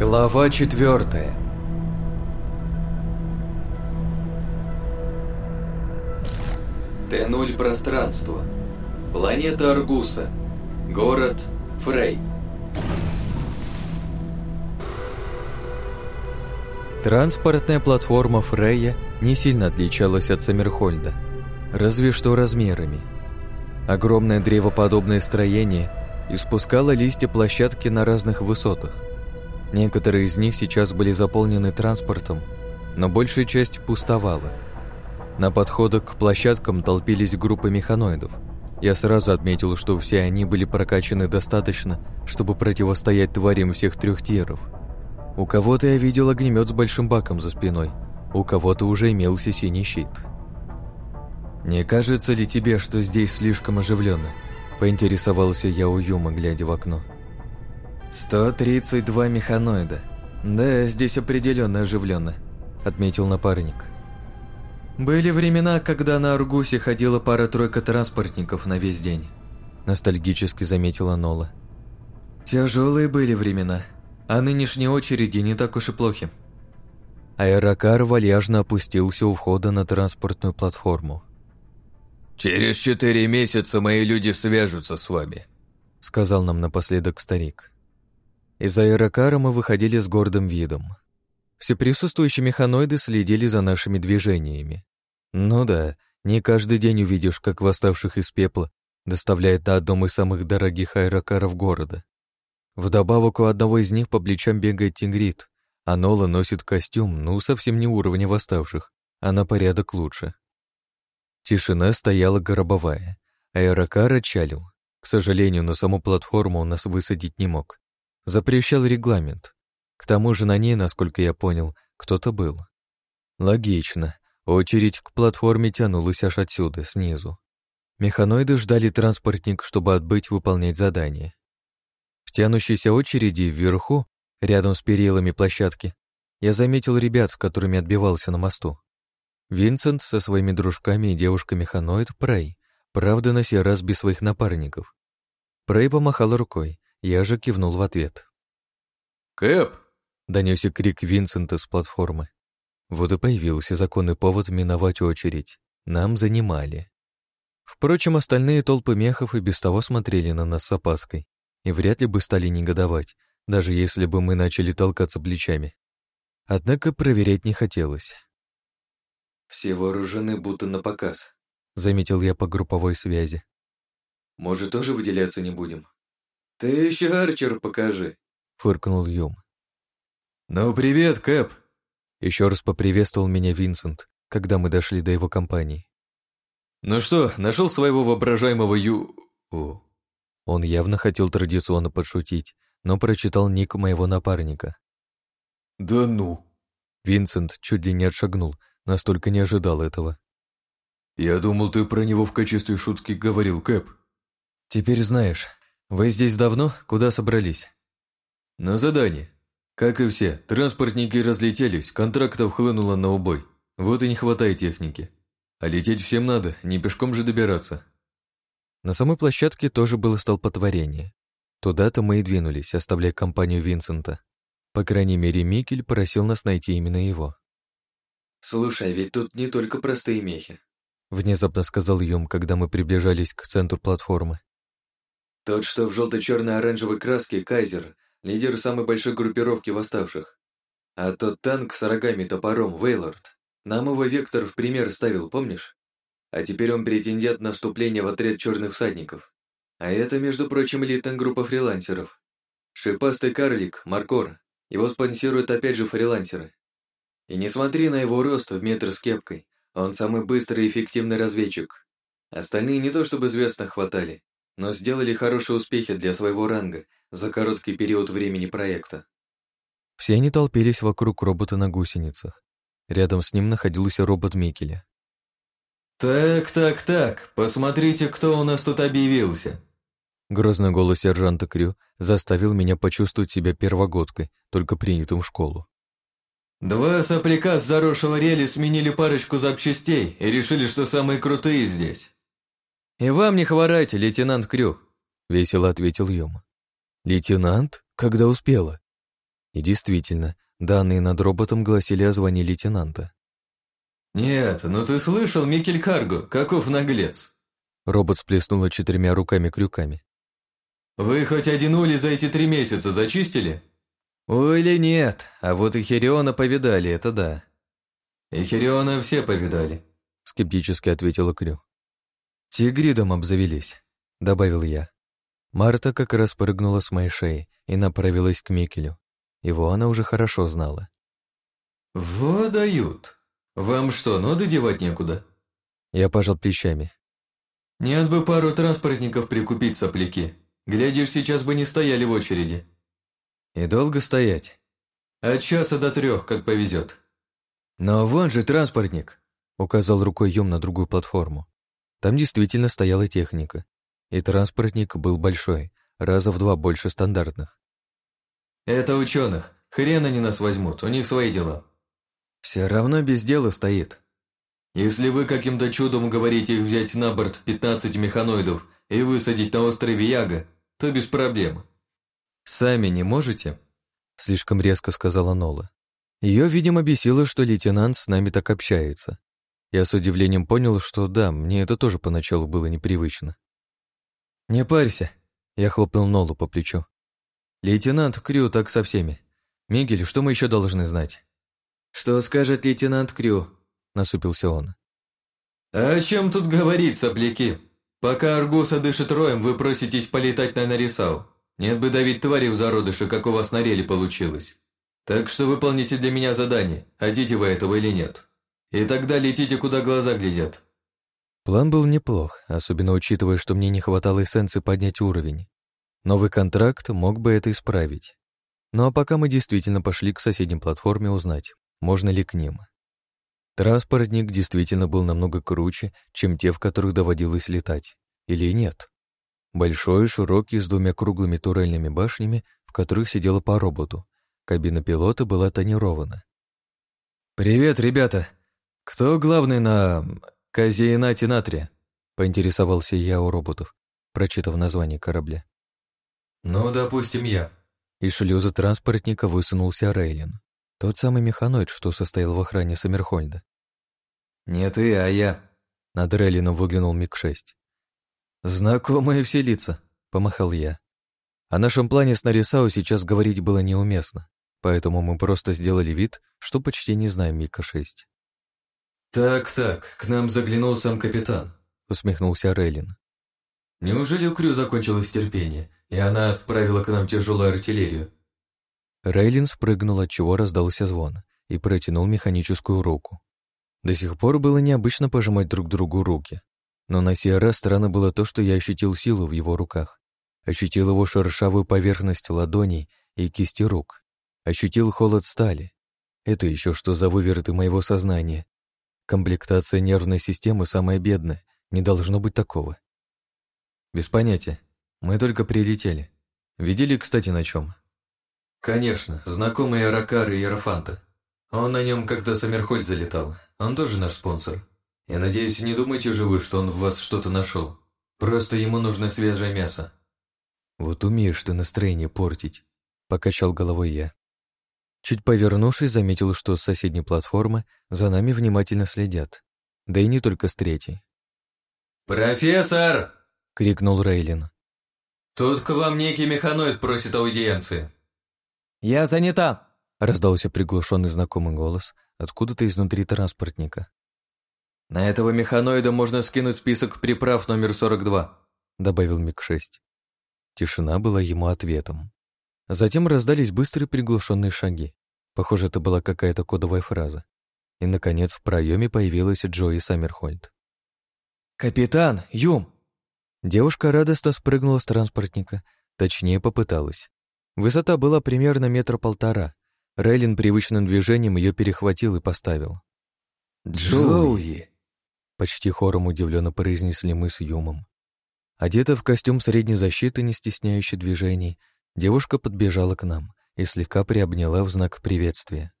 Глава четвертая. Т0 пространство. Планета Аргуса. Город Фрей. Транспортная платформа Фрея не сильно отличалась от Саммерхольда, разве что размерами. Огромное древоподобное строение испускало листья площадки на разных высотах – Некоторые из них сейчас были заполнены транспортом, но большая часть пустовала. На подходах к площадкам толпились группы механоидов. Я сразу отметил, что все они были прокачаны достаточно, чтобы противостоять тварям всех трех тиров. У кого-то я видел огнемет с большим баком за спиной, у кого-то уже имелся синий щит. «Не кажется ли тебе, что здесь слишком оживленно? поинтересовался я у Юма, глядя в окно. «132 механоида. Да, здесь определенно оживленно», — отметил напарник. «Были времена, когда на Аргусе ходила пара-тройка транспортников на весь день», — ностальгически заметила Нола. «Тяжелые были времена, а нынешние очереди не так уж и плохи». Аэрокар вальяжно опустился у входа на транспортную платформу. «Через четыре месяца мои люди свяжутся с вами», — сказал нам напоследок старик. Из аэрокара мы выходили с гордым видом. Все присутствующие механоиды следили за нашими движениями. Ну да, не каждый день увидишь, как восставших из пепла доставляет на одном из самых дорогих аэрокаров города. Вдобавок у одного из них по плечам бегает тигрит, а Нола носит костюм, ну, совсем не уровня восставших, а на порядок лучше. Тишина стояла горобовая. Аэрокар отчалил. К сожалению, на саму платформу он нас высадить не мог. Запрещал регламент. К тому же на ней, насколько я понял, кто-то был. Логично. Очередь к платформе тянулась аж отсюда, снизу. Механоиды ждали транспортник, чтобы отбыть выполнять задание. В тянущейся очереди вверху, рядом с перилами площадки, я заметил ребят, с которыми отбивался на мосту. Винсент со своими дружками и девушкой-механоид Прей, правда, на сей раз без своих напарников. Прей помахал рукой. Я же кивнул в ответ. «Кэп!» — донесся крик Винсента с платформы. Вот и появился законный повод миновать очередь. Нам занимали. Впрочем, остальные толпы мехов и без того смотрели на нас с опаской и вряд ли бы стали негодовать, даже если бы мы начали толкаться плечами. Однако проверять не хотелось. «Все вооружены будто на показ», — заметил я по групповой связи. «Может, тоже выделяться не будем?» «Ты еще Арчер покажи», — фыркнул Юм. «Ну, привет, Кэп!» Еще раз поприветствовал меня Винсент, когда мы дошли до его компании. «Ну что, нашел своего воображаемого Ю...» О. Он явно хотел традиционно подшутить, но прочитал ник моего напарника. «Да ну!» Винсент чуть ли не отшагнул, настолько не ожидал этого. «Я думал, ты про него в качестве шутки говорил, Кэп». «Теперь знаешь». «Вы здесь давно? Куда собрались?» «На задание. Как и все, транспортники разлетелись, контрактов хлынуло на убой. Вот и не хватает техники. А лететь всем надо, не пешком же добираться». На самой площадке тоже было столпотворение. Туда-то мы и двинулись, оставляя компанию Винсента. По крайней мере, Микель просил нас найти именно его. «Слушай, ведь тут не только простые мехи», — внезапно сказал Юм, когда мы приближались к центру платформы. Тот, что в желто-черно-оранжевой краске, Кайзер, лидер самой большой группировки восставших. А тот танк с рогами топором, Вейлорд, нам его Вектор в пример ставил, помнишь? А теперь он претендент на вступление в отряд черных всадников. А это, между прочим, элитная группа фрилансеров. Шипастый карлик, Маркор, его спонсируют опять же фрилансеры. И не смотри на его рост в метр с кепкой, он самый быстрый и эффективный разведчик. Остальные не то чтобы звезд хватали, но сделали хорошие успехи для своего ранга за короткий период времени проекта. Все они толпились вокруг робота на гусеницах. Рядом с ним находился робот Микеля. «Так, так, так, посмотрите, кто у нас тут объявился!» Грозный голос сержанта Крю заставил меня почувствовать себя первогодкой, только принятым в школу. «Два сопляка с заросшего рели сменили парочку запчастей и решили, что самые крутые здесь. «И вам не хворайте, лейтенант Крю», — весело ответил Йома. «Лейтенант? Когда успела?» И действительно, данные над роботом гласили о звании лейтенанта. «Нет, ну ты слышал, Микель Карго, каков наглец!» Робот сплеснула четырьмя руками-крюками. «Вы хоть один улей за эти три месяца зачистили?» «Ули нет, а вот и Хериона повидали, это да». «И Хериона все повидали», — скептически ответила Крю. «Тигридом обзавелись», — добавил я. Марта как раз прыгнула с моей шеи и направилась к Микелю. Его она уже хорошо знала. «Вот дают! Вам что, ноды девать некуда?» Я пожал плечами. «Нет бы пару транспортников прикупить, сопляки. Глядишь, сейчас бы не стояли в очереди». «И долго стоять?» «От часа до трех, как повезет». «Но вон же транспортник!» указал рукой Юм на другую платформу. Там действительно стояла техника, и транспортник был большой, раза в два больше стандартных. «Это ученых. Хрен они нас возьмут, у них свои дела». «Все равно без дела стоит». «Если вы каким-то чудом уговорите их взять на борт 15 механоидов и высадить на острове Яга, то без проблем». «Сами не можете?» – слишком резко сказала Нола. Ее, видимо, бесило, что лейтенант с нами так общается. Я с удивлением понял, что да, мне это тоже поначалу было непривычно. «Не парься!» — я хлопнул Нолу по плечу. «Лейтенант Крю так со всеми. Мигель, что мы еще должны знать?» «Что скажет лейтенант Крю?» — насупился он. «А чем тут говорить, сопляки? Пока Аргуса дышит роем, вы проситесь полетать на Нарисау. Нет бы давить твари в зародыше, как у вас на реле получилось. Так что выполните для меня задание, хотите вы этого или нет». И тогда летите, куда глаза глядят». План был неплох, особенно учитывая, что мне не хватало эссенции поднять уровень. Новый контракт мог бы это исправить. Ну а пока мы действительно пошли к соседней платформе узнать, можно ли к ним. Транспортник действительно был намного круче, чем те, в которых доводилось летать. Или нет? Большой, широкий, с двумя круглыми турельными башнями, в которых сидела по роботу. Кабина пилота была тонирована. «Привет, ребята!» «Кто главный на... Казиенате натрия?» — поинтересовался я у роботов, прочитав название корабля. «Ну, допустим, я». Из шлюза транспортника высунулся Рейлин, тот самый механоид, что состоял в охране Саммерхольда. «Не ты, а я», — над Рейлином выглянул МиГ-6. «Знакомые все лица», — помахал я. О нашем плане с Нарисао сейчас говорить было неуместно, поэтому мы просто сделали вид, что почти не знаем Мика-6. «Так-так, к нам заглянул сам капитан», — усмехнулся Рейлин. «Неужели у Крю закончилось терпение, и она отправила к нам тяжелую артиллерию?» Рейлин спрыгнул, от чего раздался звон, и протянул механическую руку. До сих пор было необычно пожимать друг другу руки, но на сей раз странно было то, что я ощутил силу в его руках, ощутил его шершавую поверхность ладоней и кисти рук, ощутил холод стали. Это еще что за выверты моего сознания, Комплектация нервной системы самая бедная, не должно быть такого. Без понятия. Мы только прилетели. Видели, кстати, на чем? Конечно, знакомые Аракары и Ерофанта. Он на нем как-то Самерхольд залетал. Он тоже наш спонсор. Я надеюсь, не думайте же вы, что он в вас что-то нашел. Просто ему нужно свежее мясо. Вот умеешь ты настроение портить, покачал головой я. Чуть повернувшись, заметил, что с соседней платформы за нами внимательно следят. Да и не только с третьей. «Профессор!» — крикнул Рейлин. «Тут к вам некий механоид просит аудиенции». «Я занята!» — раздался приглушенный знакомый голос откуда-то изнутри транспортника. «На этого механоида можно скинуть список приправ номер 42», — добавил Миг-6. Тишина была ему ответом. Затем раздались быстрые приглушенные шаги. Похоже, это была какая-то кодовая фраза. И, наконец, в проеме появилась Джои Саммерхольд. «Капитан! Юм!» Девушка радостно спрыгнула с транспортника, точнее попыталась. Высота была примерно метра полтора. Рейлин привычным движением ее перехватил и поставил. «Джоуи!» Почти хором удивленно произнесли мы с Юмом. Одета в костюм средней защиты, не стесняющий движений, Девушка подбежала к нам и слегка приобняла в знак приветствия.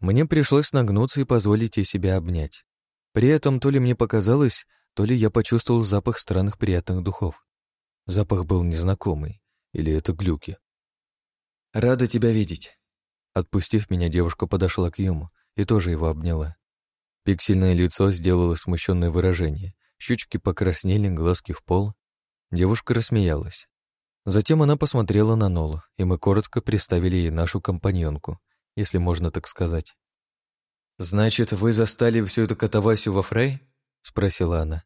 Мне пришлось нагнуться и позволить ей себя обнять. При этом то ли мне показалось, то ли я почувствовал запах странных приятных духов. Запах был незнакомый. Или это глюки? «Рада тебя видеть!» Отпустив меня, девушка подошла к Юму и тоже его обняла. Пиксельное лицо сделало смущенное выражение. Щучки покраснели, глазки в пол. Девушка рассмеялась. Затем она посмотрела на Нолу, и мы коротко представили ей нашу компаньонку, если можно так сказать. «Значит, вы застали всю эту катавасию во Фрей?» — спросила она.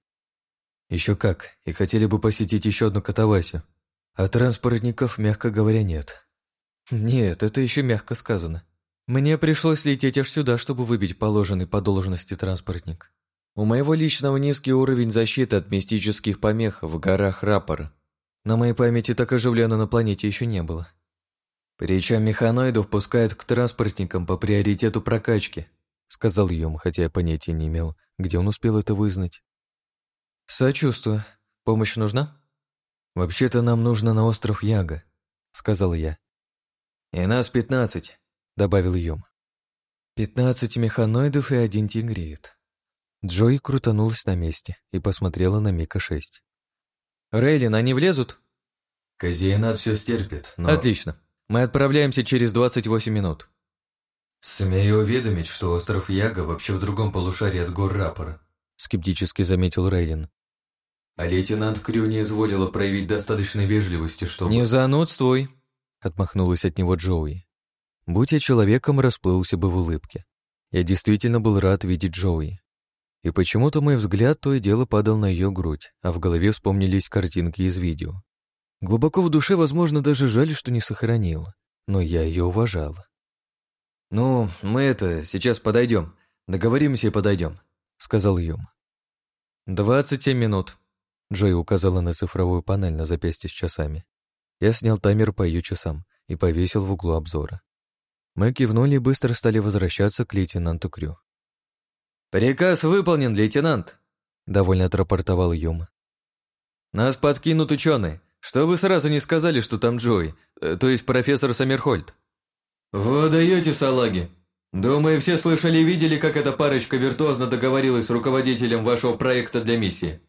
«Еще как, и хотели бы посетить еще одну катавасию. А транспортников, мягко говоря, нет». «Нет, это еще мягко сказано. Мне пришлось лететь аж сюда, чтобы выбить положенный по должности транспортник. У моего личного низкий уровень защиты от мистических помех в горах Рапора, на моей памяти так оживленно на планете еще не было. Причем механоидов пускают к транспортникам по приоритету прокачки, сказал Йом, хотя я понятия не имел, где он успел это вызнать. Сочувствую. Помощь нужна? Вообще-то нам нужно на остров Яга, сказал я. И нас пятнадцать, добавил Йом. Пятнадцать механоидов и один тигреет. Джой крутанулась на месте и посмотрела на Мика шесть. Рейлин, они влезут?» «Казиенат все стерпит, но...» «Отлично. Мы отправляемся через 28 минут». «Смею уведомить, что остров Яга вообще в другом полушарии от гор Рапора», скептически заметил Рейлин. «А лейтенант Крю не изволила проявить достаточной вежливости, чтобы...» «Не занудствуй», — отмахнулась от него Джоуи. Будь я человеком, расплылся бы в улыбке. Я действительно был рад видеть Джоуи. И почему-то мой взгляд то и дело падал на ее грудь, а в голове вспомнились картинки из видео. Глубоко в душе, возможно, даже жаль, что не сохранила, но я ее уважала. «Ну, мы это, сейчас подойдем. Договоримся и подойдем», — сказал Йом. «Двадцать минут», — Джой указала на цифровую панель на запястье с часами. Я снял таймер по ее часам и повесил в углу обзора. Мы кивнули и быстро стали возвращаться к лейтенанту Крю. «Приказ выполнен, лейтенант!» – довольно отрапортовал Юма. «Нас подкинут ученые. Что вы сразу не сказали, что там Джой, э, то есть профессор Саммерхольд?» «Вы даете салаги! Думаю, все слышали и видели, как эта парочка виртуозно договорилась с руководителем вашего проекта для миссии!»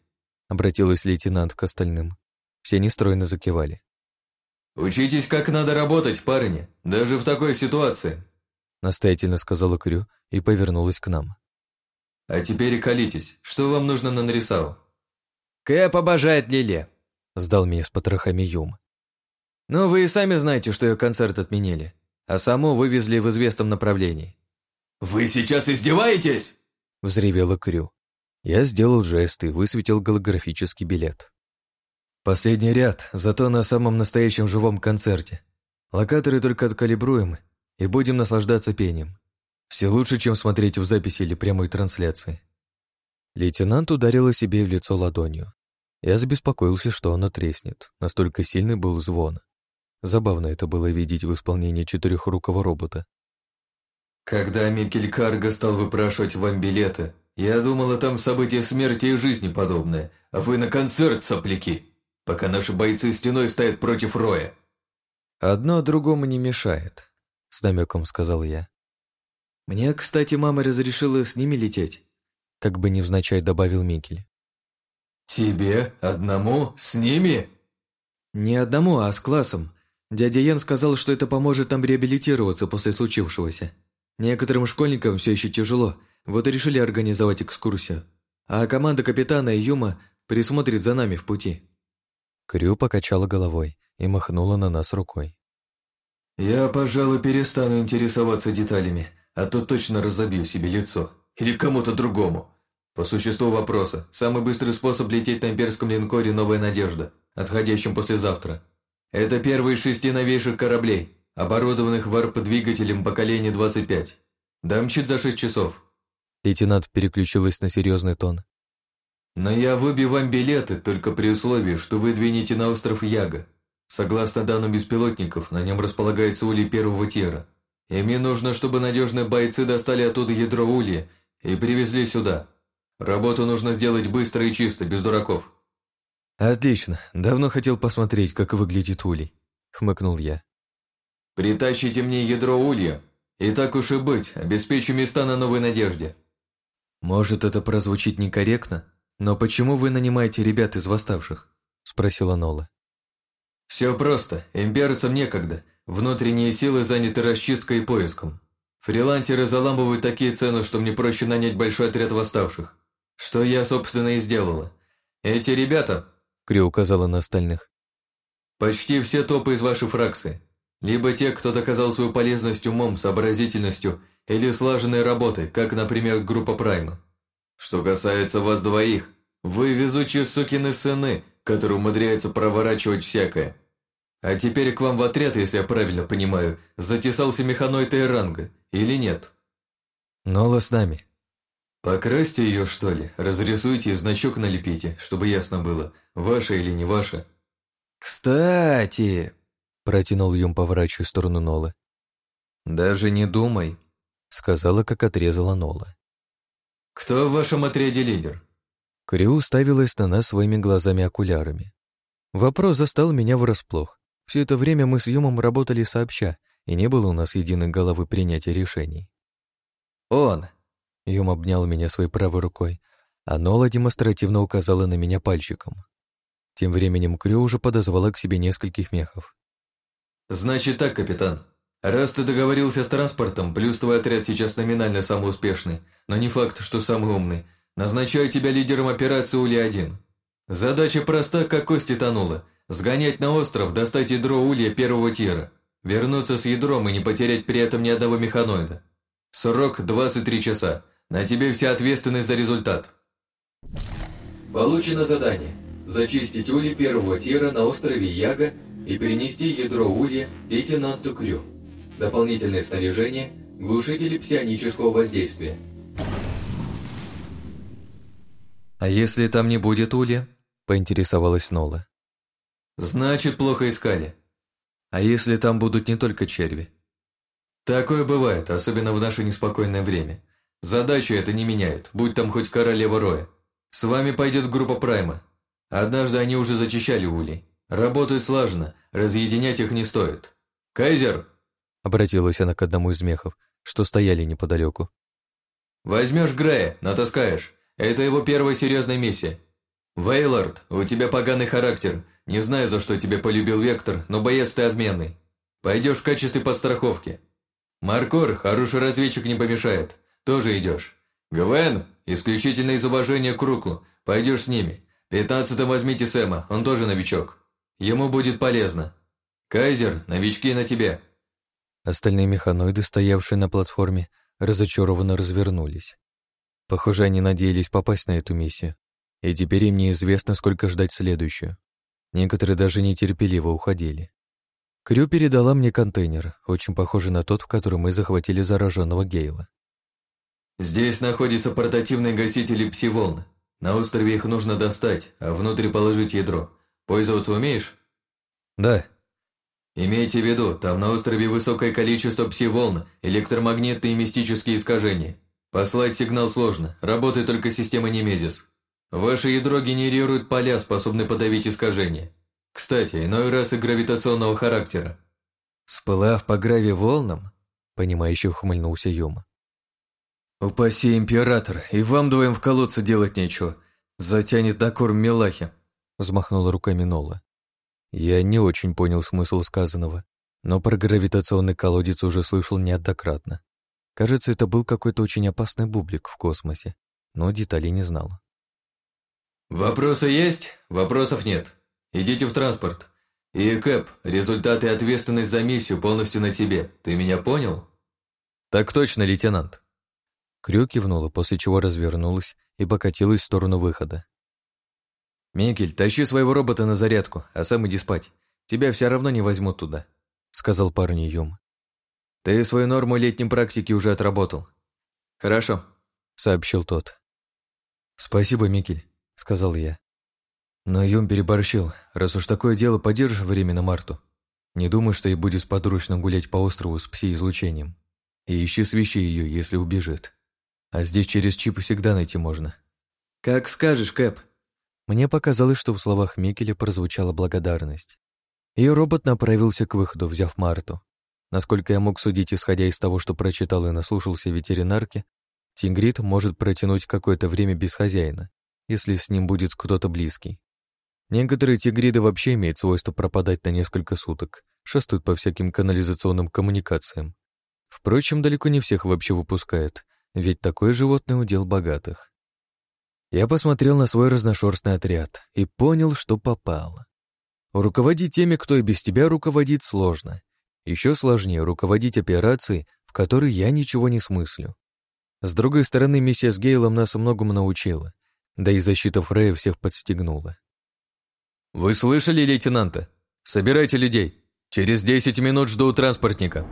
Обратилась лейтенант к остальным. Все нестройно закивали. «Учитесь, как надо работать, парни, даже в такой ситуации!» Настоятельно сказала Крю и повернулась к нам. А теперь и колитесь. Что вам нужно на Нарисау. Кэп обожает Лиле, сдал мне с потрохами Юм. Но вы и сами знаете, что ее концерт отменили, а саму вывезли в известном направлении. Вы сейчас издеваетесь? взревела Крю. Я сделал жест и высветил голографический билет. Последний ряд, зато на самом настоящем живом концерте. Локаторы только откалибруемы, и будем наслаждаться пением. Все лучше, чем смотреть в записи или прямой трансляции. Лейтенант ударила себе в лицо ладонью. Я забеспокоился, что она треснет. Настолько сильный был звон. Забавно это было видеть в исполнении четырехрукого робота. «Когда Микель Карго стал выпрашивать вам билеты, я думала, там события смерти и жизни подобное, а вы на концерт, сопляки, пока наши бойцы стеной стоят против Роя». «Одно другому не мешает», — с намеком сказал я. «Мне, кстати, мама разрешила с ними лететь», — как бы невзначай добавил Микель. «Тебе? Одному? С ними?» «Не одному, а с классом. Дядя Ян сказал, что это поможет там реабилитироваться после случившегося. Некоторым школьникам все еще тяжело, вот и решили организовать экскурсию. А команда капитана и Юма присмотрит за нами в пути». Крю покачала головой и махнула на нас рукой. «Я, пожалуй, перестану интересоваться деталями а то точно разобью себе лицо. Или кому-то другому. По существу вопроса, самый быстрый способ лететь на имперском линкоре «Новая надежда», отходящем послезавтра. Это первые шести новейших кораблей, оборудованных варп-двигателем поколения 25. Дамчит за шесть часов. Лейтенант переключилась на серьезный тон. «Но я выбью вам билеты только при условии, что вы двинете на остров Яга. Согласно данным беспилотников, на нем располагается улей первого тира, и мне нужно, чтобы надежные бойцы достали оттуда ядро улья и привезли сюда. Работу нужно сделать быстро и чисто, без дураков». «Отлично. Давно хотел посмотреть, как выглядит улей», — хмыкнул я. «Притащите мне ядро улья, и так уж и быть, обеспечу места на новой надежде». «Может, это прозвучит некорректно, но почему вы нанимаете ребят из восставших?» — спросила Нола. «Все просто, имперцам некогда, Внутренние силы заняты расчисткой и поиском. Фрилансеры заламывают такие цены, что мне проще нанять большой отряд восставших. Что я, собственно, и сделала. Эти ребята, Кри указала на остальных, почти все топы из вашей фракции. Либо те, кто доказал свою полезность умом, сообразительностью или слаженной работой, как, например, группа Прайма. Что касается вас двоих, вы везучие сукины сыны, которые умудряются проворачивать всякое. А теперь к вам в отряд, если я правильно понимаю, затесался механоид Тейранга, или нет? Ну, Нола с нами. Покрасьте ее, что ли, разрисуйте и значок налепите, чтобы ясно было, ваша или не ваша. Кстати, протянул Юм, поворачивая в сторону Нолы. Даже не думай, сказала, как отрезала Нола. Кто в вашем отряде лидер? Крю уставилась на нас своими глазами-окулярами. Вопрос застал меня врасплох. Все это время мы с Юмом работали сообща, и не было у нас единой головы принятия решений. «Он!» — Юм обнял меня своей правой рукой, а Нола демонстративно указала на меня пальчиком. Тем временем Крю уже подозвала к себе нескольких мехов. «Значит так, капитан. Раз ты договорился с транспортом, плюс твой отряд сейчас номинально самый успешный, но не факт, что самый умный, назначаю тебя лидером операции Ули-1. Задача проста, как кость тонула. — Сгонять на остров, достать ядро улья первого тира. Вернуться с ядром и не потерять при этом ни одного механоида. Срок 23 часа. На тебе вся ответственность за результат. Получено задание. Зачистить ули первого тира на острове Яга и перенести ядро улья лейтенанту Крю. Дополнительное снаряжение – глушители псионического воздействия. «А если там не будет улья?» – поинтересовалась Нола. Значит, плохо искали. А если там будут не только черви? Такое бывает, особенно в наше неспокойное время. Задачу это не меняет, будь там хоть королева роя. С вами пойдет группа Прайма. Однажды они уже зачищали улей. Работают слаженно, разъединять их не стоит. «Кайзер!» — обратилась она к одному из мехов, что стояли неподалеку. «Возьмешь Грея, натаскаешь. Это его первая серьезная миссия. «Вейлорд, у тебя поганый характер. Не знаю, за что тебя полюбил Вектор, но боец ты отменный. Пойдешь в качестве подстраховки. Маркор, хороший разведчик не помешает. Тоже идешь. Гвен, исключительно из уважения к Руклу. Пойдешь с ними. Пятнадцатым возьмите Сэма, он тоже новичок. Ему будет полезно. Кайзер, новички на тебе». Остальные механоиды, стоявшие на платформе, разочарованно развернулись. Похоже, они надеялись попасть на эту миссию, и теперь им неизвестно, сколько ждать следующую. Некоторые даже нетерпеливо уходили. Крю передала мне контейнер, очень похожий на тот, в котором мы захватили зараженного Гейла. «Здесь находятся портативные гасители псиволн. На острове их нужно достать, а внутрь положить ядро. Пользоваться умеешь?» «Да». «Имейте в виду, там на острове высокое количество псиволн, электромагнитные и мистические искажения. Послать сигнал сложно, работает только система Немезис». Ваше ядро генерирует поля, способные подавить искажения. Кстати, иной раз и гравитационного характера. Сплав по граве волнам, понимающе ухмыльнулся Йома. «Упаси, император, и вам двоим в колодце делать нечего. Затянет на корм Мелахи», — взмахнула руками Нола. Я не очень понял смысл сказанного, но про гравитационный колодец уже слышал неоднократно. Кажется, это был какой-то очень опасный бублик в космосе, но деталей не знала. «Вопросы есть? Вопросов нет. Идите в транспорт. И, Кэп, результаты и ответственность за миссию полностью на тебе. Ты меня понял?» «Так точно, лейтенант». Крю кивнула, после чего развернулась и покатилась в сторону выхода. «Микель, тащи своего робота на зарядку, а сам иди спать. Тебя все равно не возьмут туда», — сказал парню Юм. «Ты свою норму летней практики уже отработал». «Хорошо», — сообщил тот. «Спасибо, Микель сказал я. но Наем переборщил, раз уж такое дело подержишь время на Марту. Не думаю, что ей будет сподручно гулять по острову с пси-излучением. И ищи свищи ее, если убежит. А здесь через чипы всегда найти можно. Как скажешь, Кэп. Мне показалось, что в словах Микеля прозвучала благодарность. Ее робот направился к выходу, взяв Марту. Насколько я мог судить, исходя из того, что прочитал и наслушался ветеринарки, Тингрид может протянуть какое-то время без хозяина, если с ним будет кто-то близкий. Некоторые тигриды вообще имеют свойство пропадать на несколько суток, шастают по всяким канализационным коммуникациям. Впрочем, далеко не всех вообще выпускают, ведь такое животное удел богатых. Я посмотрел на свой разношерстный отряд и понял, что попал. Руководить теми, кто и без тебя руководит, сложно. Еще сложнее руководить операцией, в которой я ничего не смыслю. С другой стороны, миссия с Гейлом нас многому научила. Да и защита Фрея всех подстегнула. «Вы слышали, лейтенанта? Собирайте людей. Через десять минут жду транспортника».